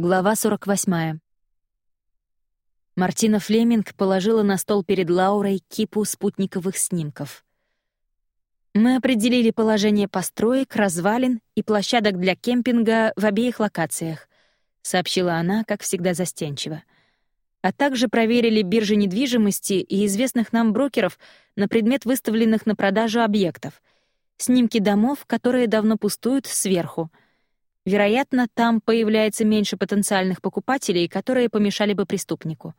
Глава 48. Мартина Флеминг положила на стол перед Лаурой кипу спутниковых снимков. Мы определили положение построек, развалин и площадок для кемпинга в обеих локациях, сообщила она, как всегда застенчиво. А также проверили биржи недвижимости и известных нам брокеров на предмет выставленных на продажу объектов. Снимки домов, которые давно пустуют, сверху — Вероятно, там появляется меньше потенциальных покупателей, которые помешали бы преступнику.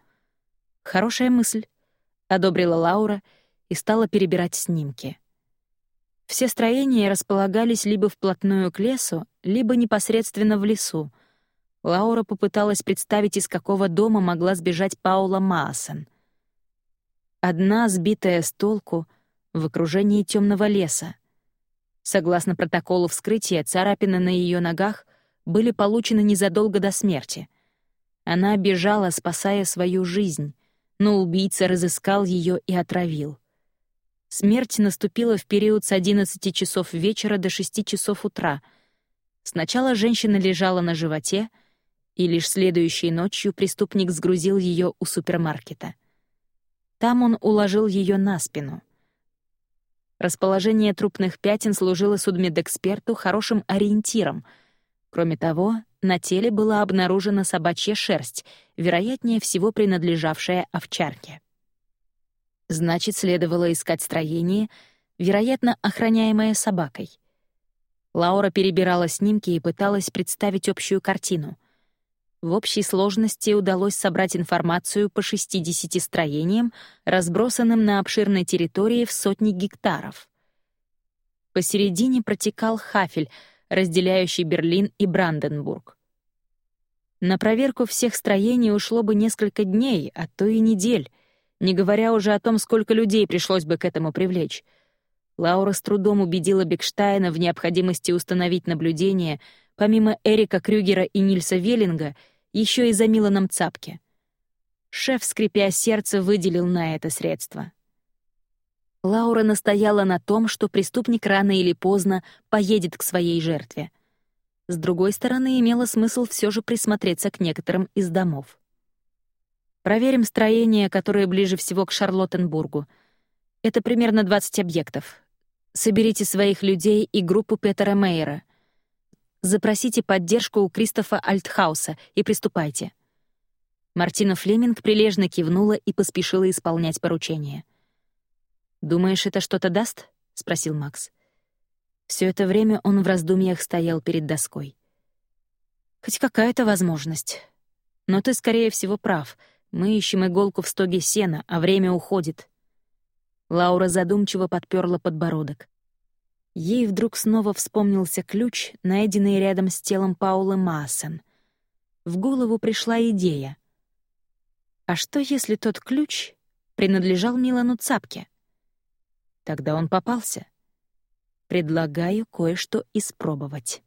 «Хорошая мысль», — одобрила Лаура и стала перебирать снимки. Все строения располагались либо вплотную к лесу, либо непосредственно в лесу. Лаура попыталась представить, из какого дома могла сбежать Паула Маасон. Одна, сбитая с толку, в окружении темного леса. Согласно протоколу вскрытия, царапины на ее ногах были получены незадолго до смерти. Она бежала, спасая свою жизнь, но убийца разыскал ее и отравил. Смерть наступила в период с 11 часов вечера до 6 часов утра. Сначала женщина лежала на животе, и лишь следующей ночью преступник сгрузил ее у супермаркета. Там он уложил ее на спину — Расположение трупных пятен служило судмедэксперту хорошим ориентиром. Кроме того, на теле была обнаружена собачья шерсть, вероятнее всего принадлежавшая овчарке. Значит, следовало искать строение, вероятно, охраняемое собакой. Лаура перебирала снимки и пыталась представить общую картину — в общей сложности удалось собрать информацию по 60 строениям, разбросанным на обширной территории в сотни гектаров. Посередине протекал Хафель, разделяющий Берлин и Бранденбург. На проверку всех строений ушло бы несколько дней, а то и недель, не говоря уже о том, сколько людей пришлось бы к этому привлечь. Лаура с трудом убедила Бекштайна в необходимости установить наблюдение — помимо Эрика Крюгера и Нильса Веллинга, еще и за Миланом Цапке. Шеф, скрипя сердце, выделил на это средства. Лаура настояла на том, что преступник рано или поздно поедет к своей жертве. С другой стороны, имело смысл все же присмотреться к некоторым из домов. Проверим строения, которые ближе всего к Шарлоттенбургу. Это примерно 20 объектов. Соберите своих людей и группу Петера Мейера. Запросите поддержку у Кристофа Альтхауса и приступайте». Мартина Флеминг прилежно кивнула и поспешила исполнять поручение. «Думаешь, это что-то даст?» — спросил Макс. Все это время он в раздумьях стоял перед доской. «Хоть какая-то возможность. Но ты, скорее всего, прав. Мы ищем иголку в стоге сена, а время уходит». Лаура задумчиво подперла подбородок. Ей вдруг снова вспомнился ключ, найденный рядом с телом Паулы Массен. В голову пришла идея. А что, если тот ключ принадлежал Милану Цапке? Тогда он попался. Предлагаю кое-что испробовать.